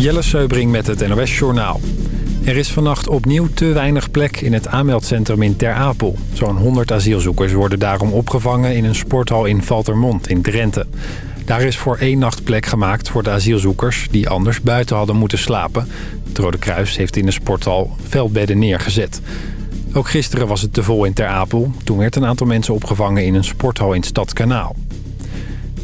Jelle Seubring met het NOS Journaal. Er is vannacht opnieuw te weinig plek in het aanmeldcentrum in Ter Apel. Zo'n 100 asielzoekers worden daarom opgevangen in een sporthal in Valtermond in Drenthe. Daar is voor één nacht plek gemaakt voor de asielzoekers... die anders buiten hadden moeten slapen. Het Rode Kruis heeft in de sporthal veldbedden neergezet. Ook gisteren was het te vol in Ter Apel. Toen werd een aantal mensen opgevangen in een sporthal in Stadskanaal.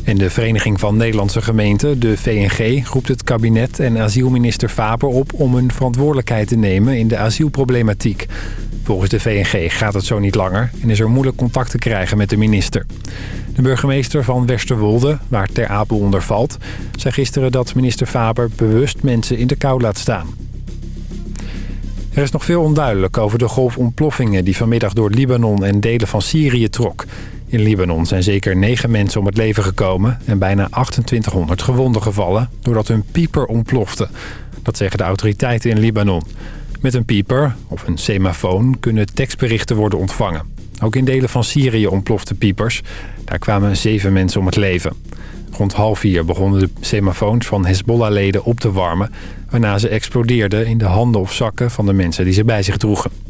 En de Vereniging van Nederlandse Gemeenten, de VNG, roept het kabinet en asielminister Faber op om hun verantwoordelijkheid te nemen in de asielproblematiek. Volgens de VNG gaat het zo niet langer en is er moeilijk contact te krijgen met de minister. De burgemeester van Westerwolde, waar Ter Apel onder valt, zei gisteren dat minister Faber bewust mensen in de kou laat staan. Er is nog veel onduidelijk over de golf ontploffingen die vanmiddag door Libanon en delen van Syrië trok. In Libanon zijn zeker negen mensen om het leven gekomen en bijna 2800 gewonden gevallen doordat hun pieper ontplofte. Dat zeggen de autoriteiten in Libanon. Met een pieper, of een semafoon, kunnen tekstberichten worden ontvangen. Ook in delen van Syrië ontplofte piepers. Daar kwamen zeven mensen om het leven. Rond half vier begonnen de semafoons van Hezbollah-leden op te warmen... waarna ze explodeerden in de handen of zakken van de mensen die ze bij zich droegen.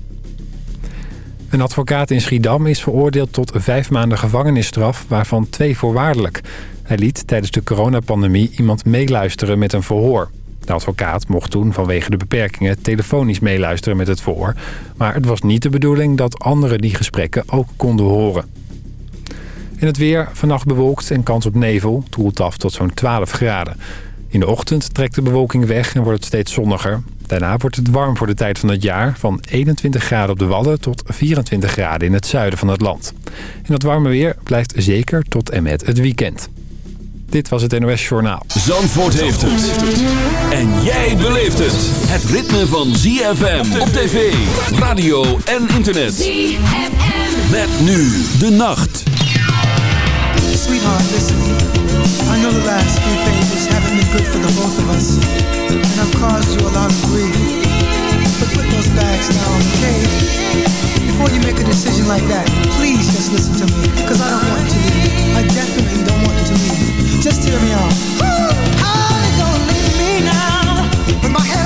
Een advocaat in Schiedam is veroordeeld tot vijf maanden gevangenisstraf... waarvan twee voorwaardelijk. Hij liet tijdens de coronapandemie iemand meeluisteren met een verhoor. De advocaat mocht toen vanwege de beperkingen telefonisch meeluisteren met het verhoor. Maar het was niet de bedoeling dat anderen die gesprekken ook konden horen. In het weer vannacht bewolkt en kans op nevel. Toelt af tot zo'n 12 graden. In de ochtend trekt de bewolking weg en wordt het steeds zonniger. Daarna wordt het warm voor de tijd van het jaar. Van 21 graden op de Wadden tot 24 graden in het zuiden van het land. En dat warme weer blijft zeker tot en met het weekend. Dit was het NOS Journaal. Zandvoort heeft het. En jij beleeft het. Het ritme van ZFM op tv, radio en internet. ZFM. Met nu de nacht. Sweetheart, listen. I know the last few pages haven't been good for the both of us. I've caused you a lot of grief. But put those bags down, okay? Before you make a decision like that, please just listen to me. Cause I don't want to leave. I definitely don't want to leave. Just hear me out. Honey, don't leave me now. With my head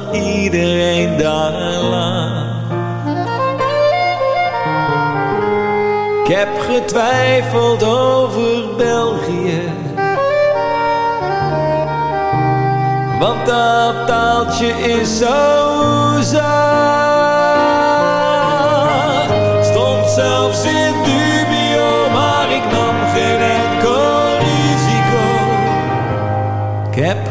iedereen daar lag Ik heb getwijfeld over België. Want dat taaltje is zo zacht. Stond zelfs in dubio, maar ik nam geen enkel risico. Ik heb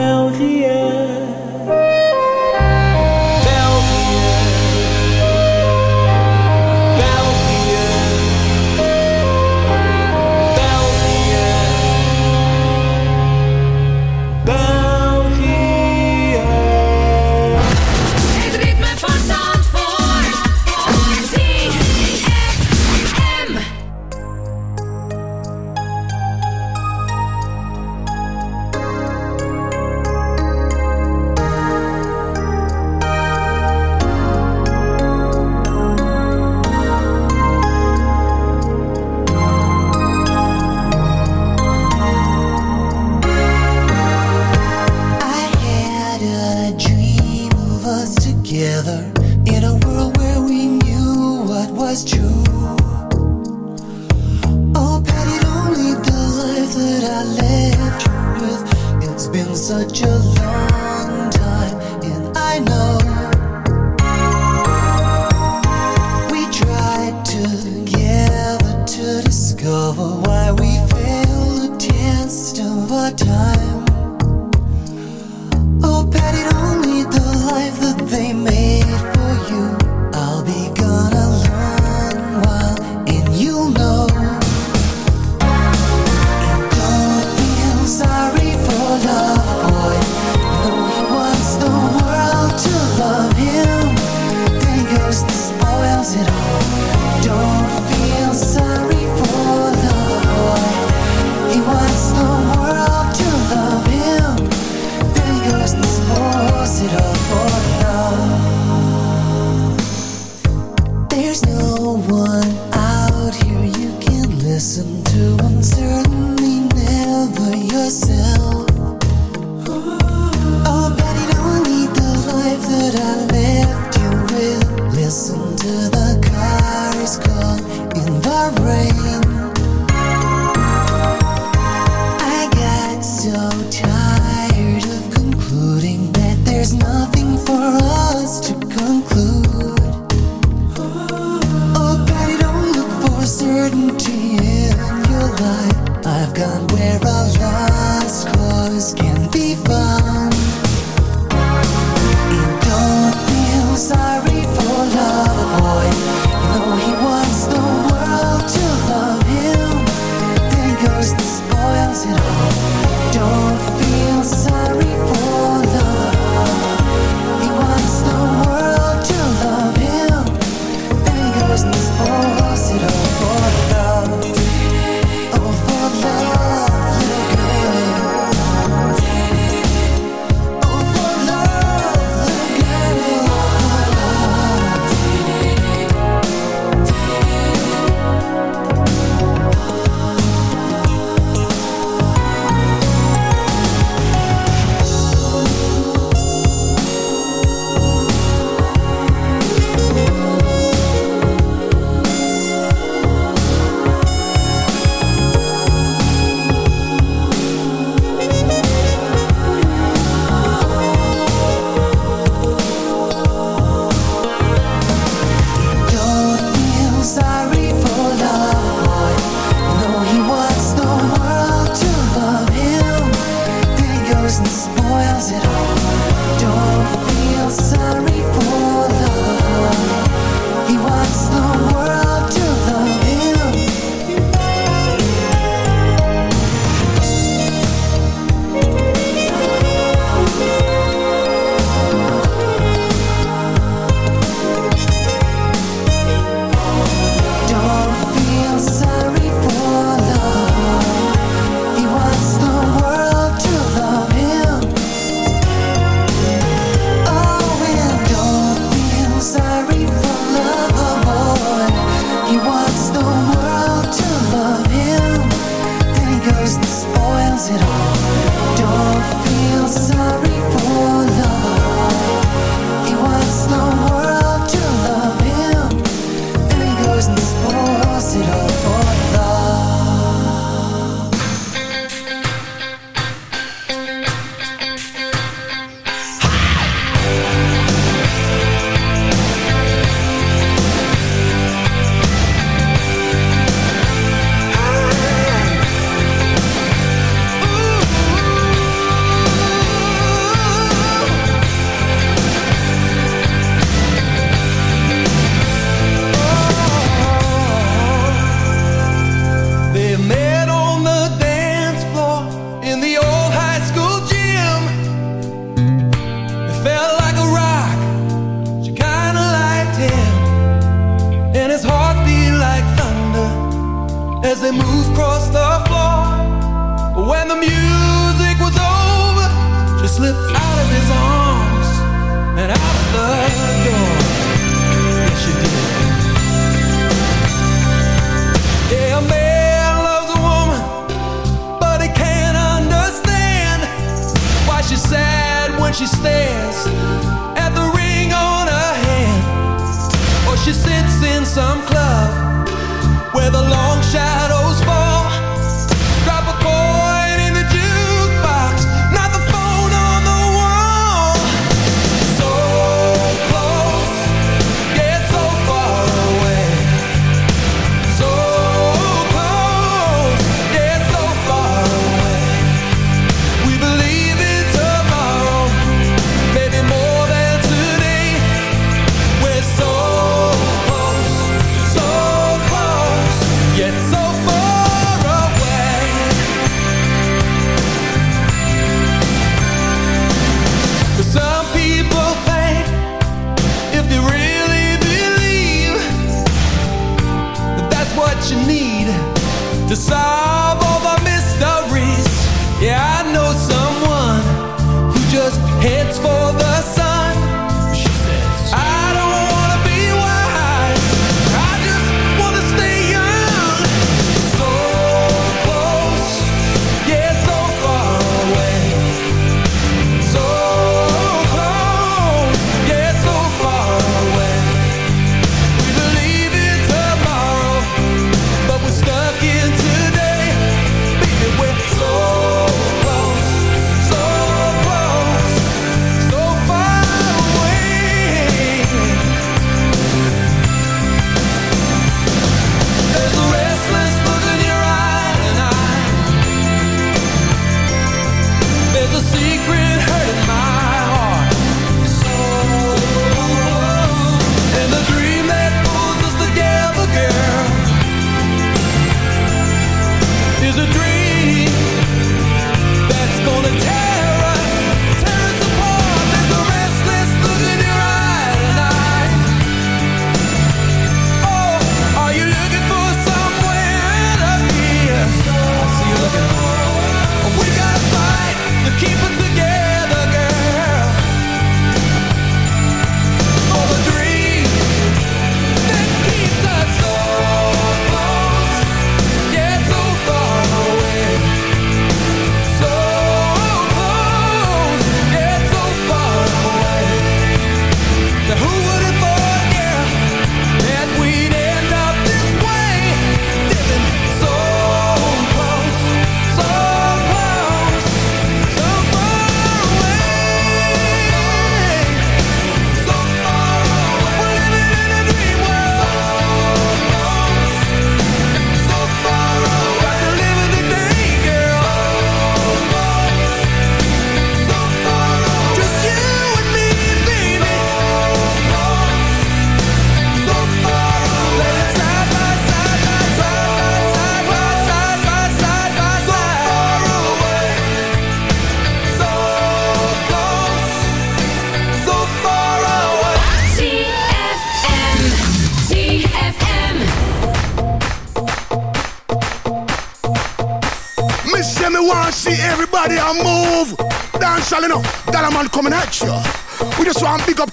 It don't feel so for love boy though he wants the world to love him. Think of the spoiling it all.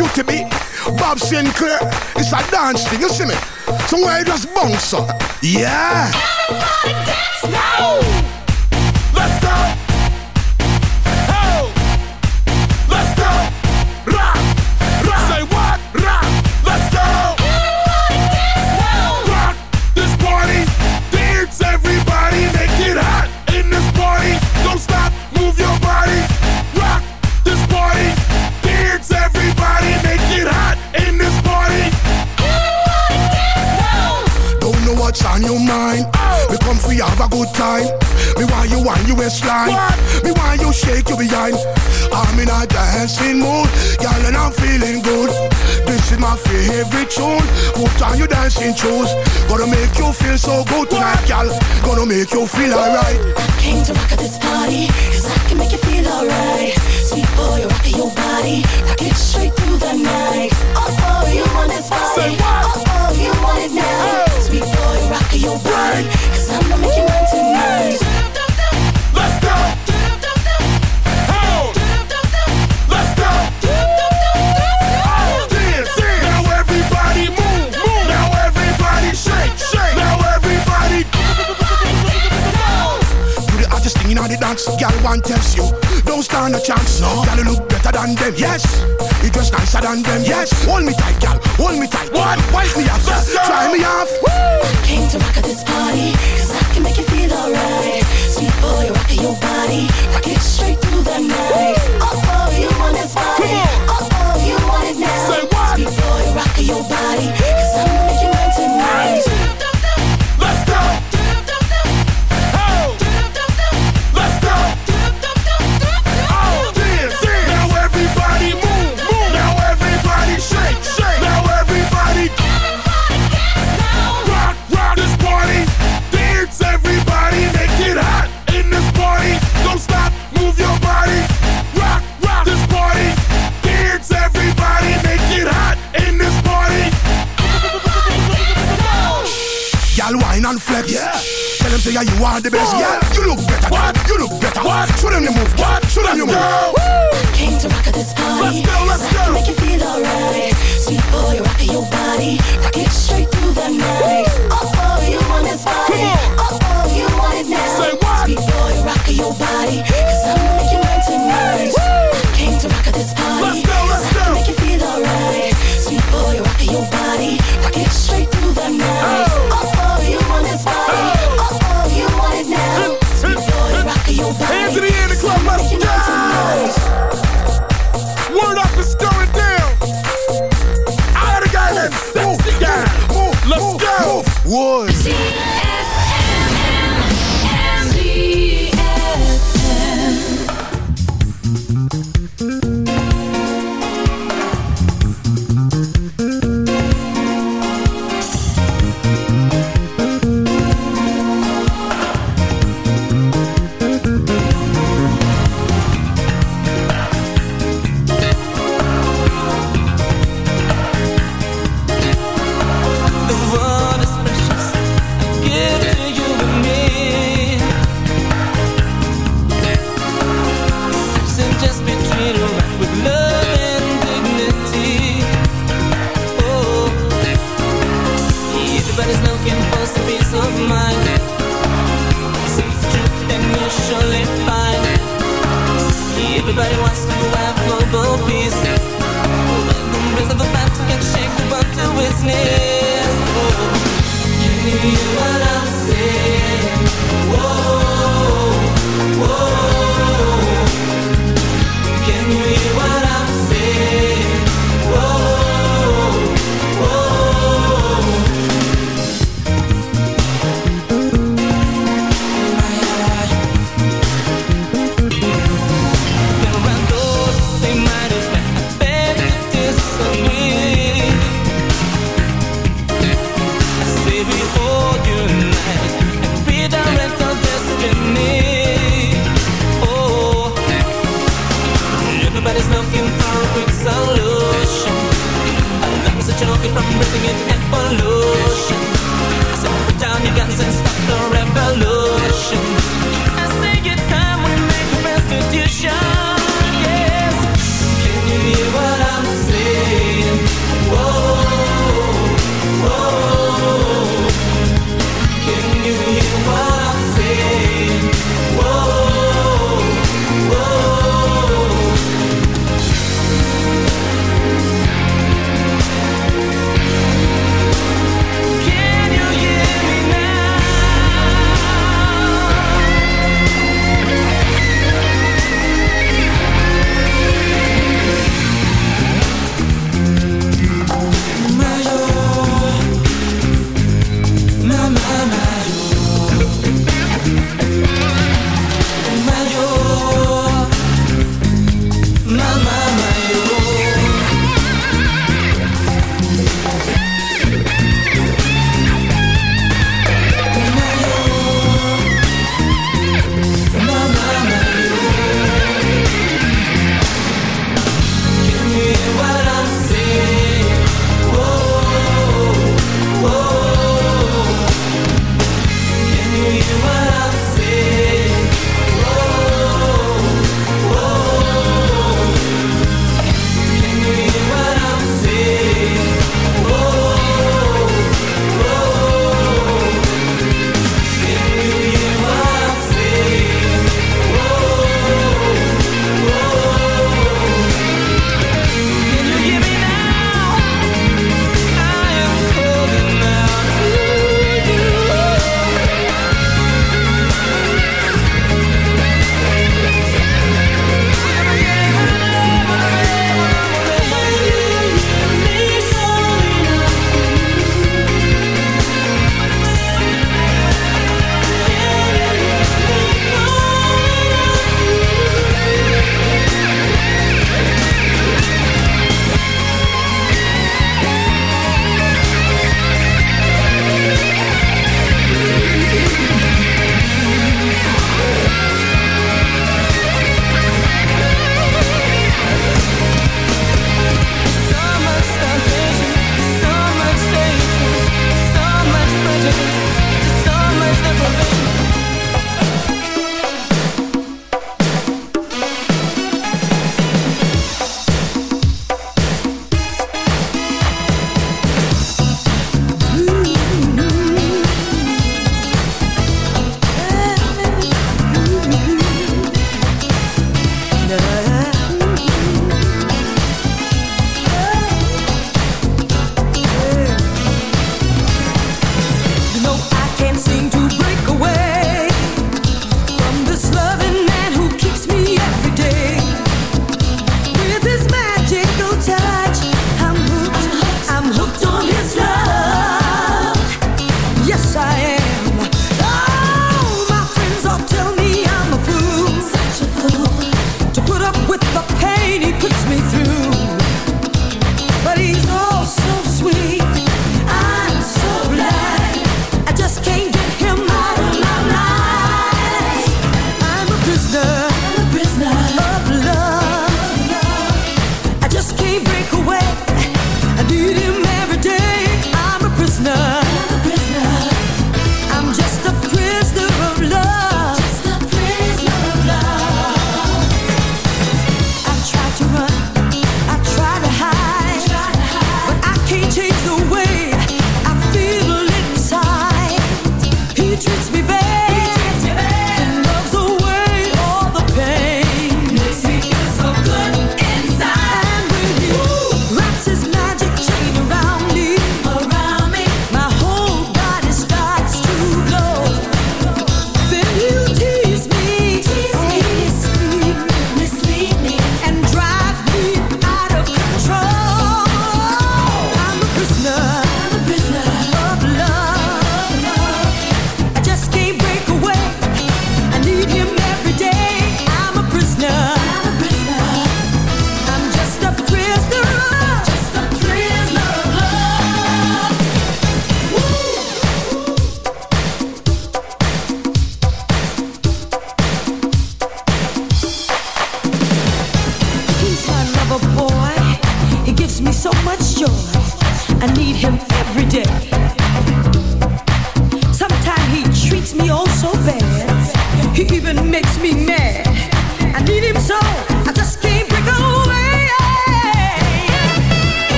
QTB. Bob Sinclair. It's a dance thing, you see me? Somewhere you just bounce up. Yeah. Let's I'm in a dancing mood, girl, and I'm feeling good. This is my favorite tune. Put on your dancing shoes. Gonna make you feel so good tonight, girl. Gonna make you feel alright. I Came to rock at this party, cause I can make you feel alright. Sweet boy, rock your body, rock it straight through the night. Oh, oh, you want this body? What? Oh, oh, you want it now? Sweet boy, rock your body, cause I'ma make you mine tonight. The dance, girl. One tells you, don't stand a chance. No, girl, you look better than them. Yes, you dress nicer than them. Yes, hold me tight, girl. Hold me tight. What? Wipe me off, Let's try me off. Came to rock at this party, cause I can make you feel alright. Sweet boy, rock your body, rock it straight through the night. Oh, oh, you want this body? Oh, oh, you want it now? Say what? Sweet boy, rock your body, cause I'ma make and flex. Yeah. Tell them say yeah, you are the best. What? Yeah, you look better. What? You look better. What? Show them you move. What? Show them you Let's move. go. Came to rock at this party. Let's go, let's cause I can go. make you feel alright. Sweet boy, rock your body, rock it straight through the night. Oh,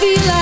feel like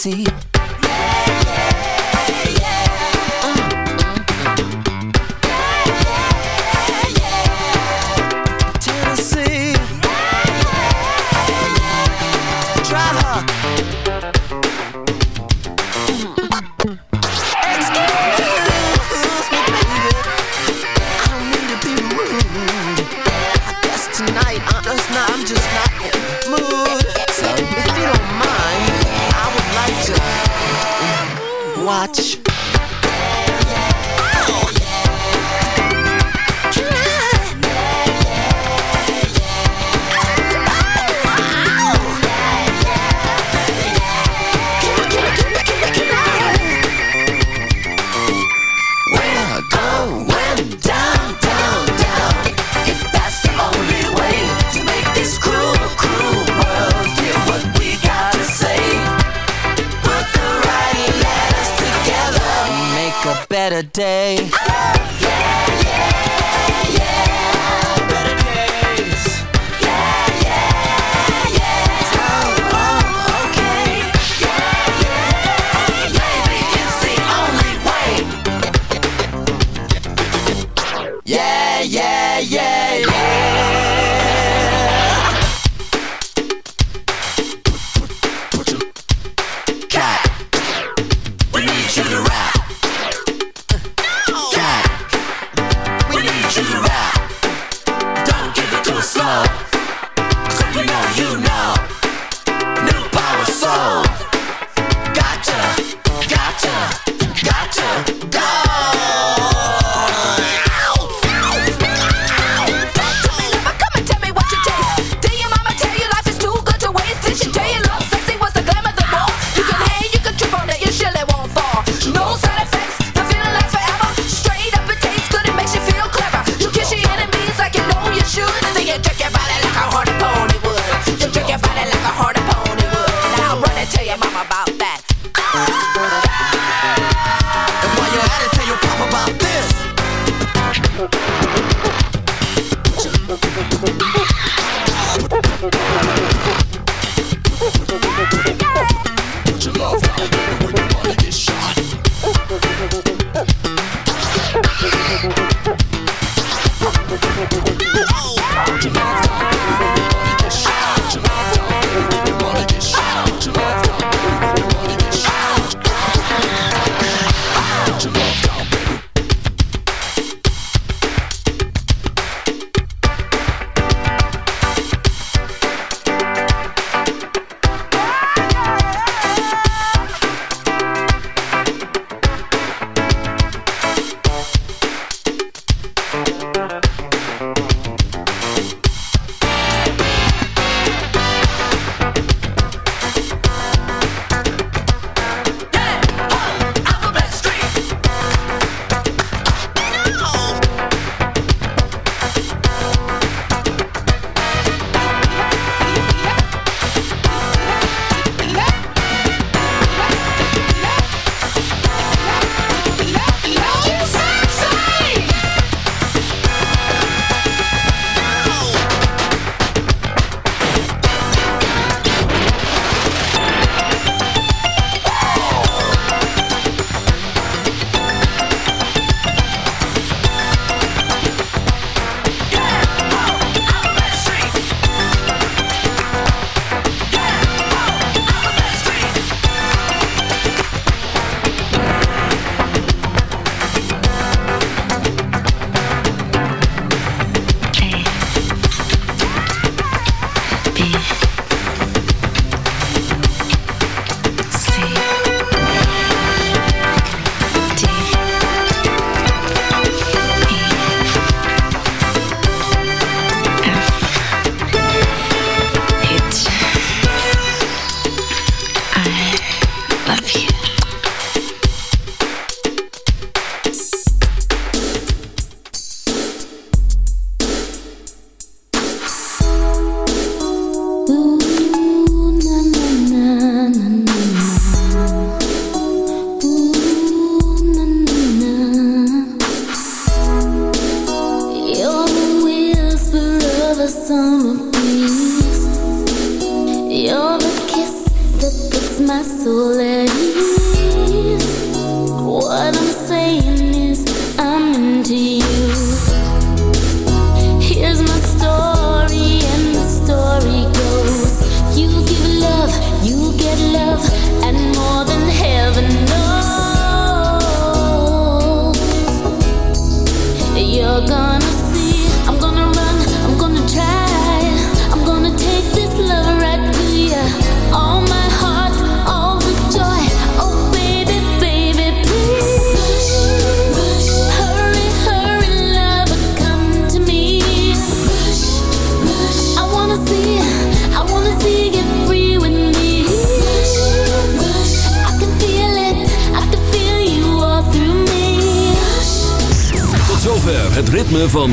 see much. Better day. Okay.